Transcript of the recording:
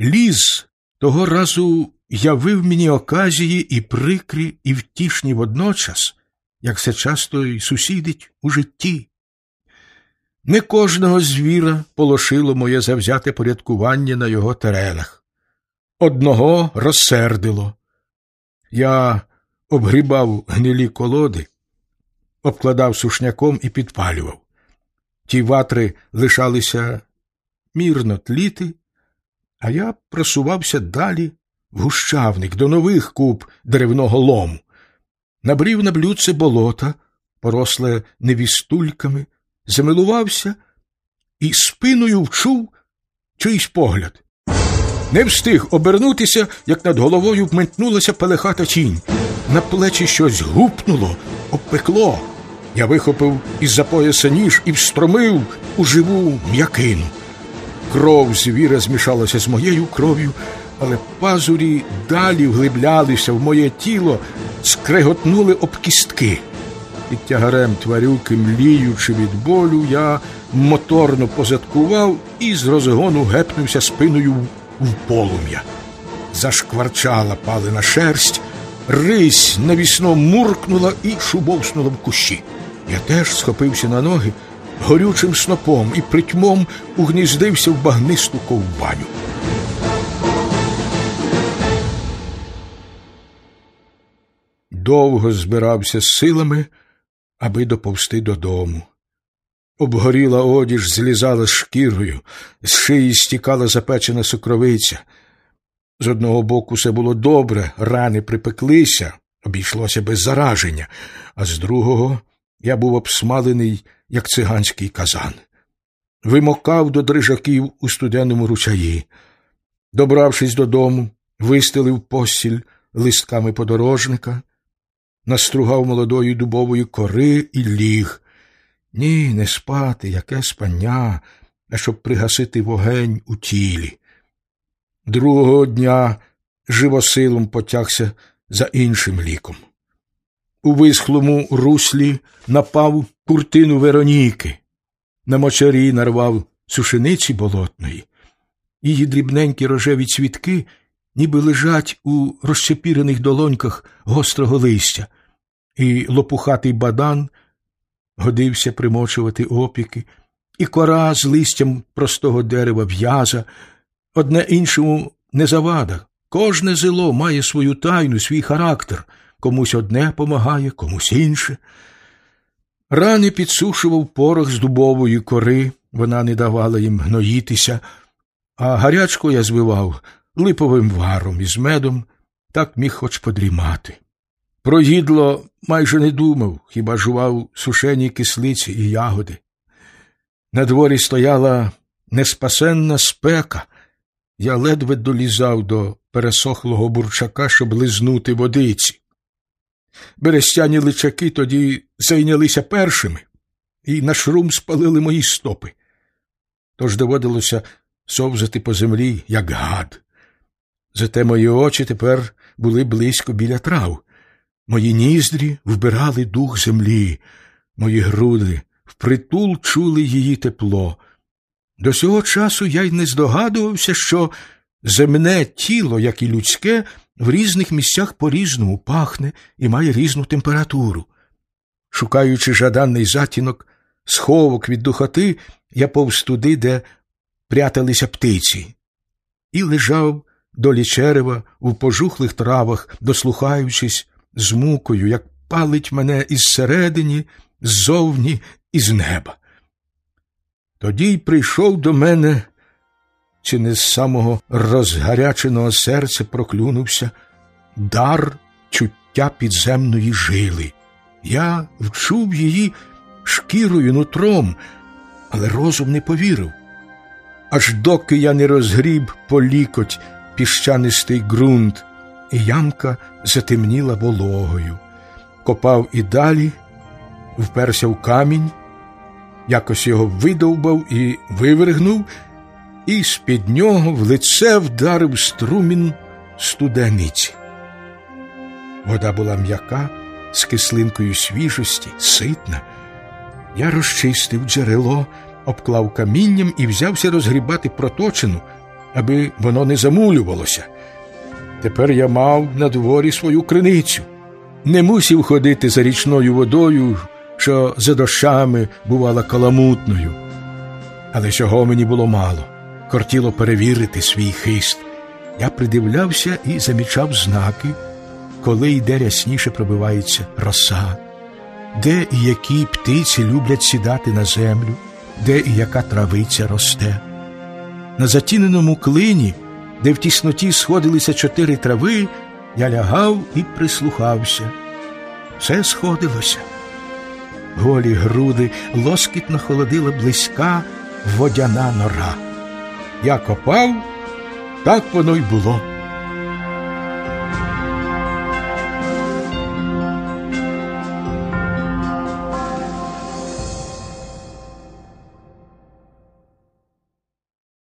Ліс того разу явив мені оказії і прикрі, і втішні водночас, як це часто й сусідить у житті. Не кожного звіра полошило моє завзяте порядкування на його теренах. Одного розсердило. Я обгрібав гнилі колоди, обкладав сушняком і підпалював. Ті ватри лишалися мірно тліти, а я просувався далі в гущавник до нових куб деревного лому. Набрів на блюдце болота, поросле невістульками, замилувався і спиною вчув чийсь погляд. Не встиг обернутися, як над головою вментнулася пелехата тінь. На плечі щось гупнуло, обпекло. Я вихопив із за пояса ніж і встромив у живу м'якину. Кров звіра змішалася з моєю кров'ю, але пазурі далі вглиблялися в моє тіло, скреготнули об кістки. Під тягарем тварюки, мліючи від болю, я моторно позадкував і з розгону гепнувся спиною в полум'я. Зашкварчала палена шерсть, рись навісно муркнула і шубовснула в кущі. Я теж схопився на ноги, горючим снопом і притьмом угніздився в багнисту ковбаню. Довго збирався силами, аби доповсти додому. Обгоріла одіж, злізала шкірою, з шиї стікала запечена сокровиця. З одного боку все було добре, рани припеклися, обійшлося без зараження, а з другого я був обсмалений, як циганський казан. Вимокав до дрижаків у студенному ручаї. Добравшись додому, вистелив постіль листками подорожника, настругав молодої дубової кори і ліг. Ні, не спати, яке спання, а щоб пригасити вогень у тілі. Другого дня живосилом потягся за іншим ліком. У висхлому руслі напав куртину Вероніки, на мочарі нарвав сушениці болотної, її дрібненькі рожеві цвітки ніби лежать у розчепірених долоньках гострого листя, і лопухатий бадан годився примочувати опіки, і кора з листям простого дерева в'яза, одне іншому не завада. Кожне зело має свою тайну, свій характер, комусь одне помагає, комусь інше. Рани підсушував порох з дубової кори, вона не давала їм гноїтися, а гарячку я звивав липовим варом із медом, так міг хоч подрімати. Про їдло майже не думав, хіба жував сушені кислиці і ягоди. На дворі стояла неспасенна спека, я ледве долізав до пересохлого бурчака, щоб лизнути водиці. Берестяні личаки тоді зайнялися першими і на шрум спалили мої стопи. Тож доводилося совзати по землі, як гад. Зате мої очі тепер були близько біля трав. Мої ніздрі вбирали дух землі, мої груди впритул чули її тепло. До цього часу я й не здогадувався, що земне тіло, як і людське, в різних місцях по різному пахне і має різну температуру. Шукаючи жаданий затінок, сховок від духоти, я повз туди, де пряталися птиці, і лежав долі черева у пожухлих травах, дослухаючись з мукою, як палить мене із середині, ззовні і з неба. Тоді й прийшов до мене, чи не з самого розгаряченого серця проклюнувся дар чуття підземної жили. Я вчув її шкірою нутром, але розум не повірив. Аж доки я не розгріб по лікоть піщанистий ґрунт, і ямка затемніла вологою. Копав і далі, вперся в камінь, якось його видовбав і вивергнув, і з-під нього в лице вдарив струмін студениці. Вода була м'яка, з кислинкою свіжості, ситна. Я розчистив джерело, обклав камінням і взявся розгрібати проточину, аби воно не замулювалося. Тепер я мав на дворі свою криницю, не мусів ходити за річною водою, що за дощами бувала каламутною. Але цього мені було мало. Кортіло перевірити свій хист. Я придивлявся і замічав знаки, коли йде рясніше пробивається роса, де і які птиці люблять сідати на землю, де і яка травиця росте. На затіненому клині, де в тісноті сходилися чотири трави, я лягав і прислухався. Все сходилося. Голі груди лоскітно холодила близька водяна нора. Я копав, так воно й було.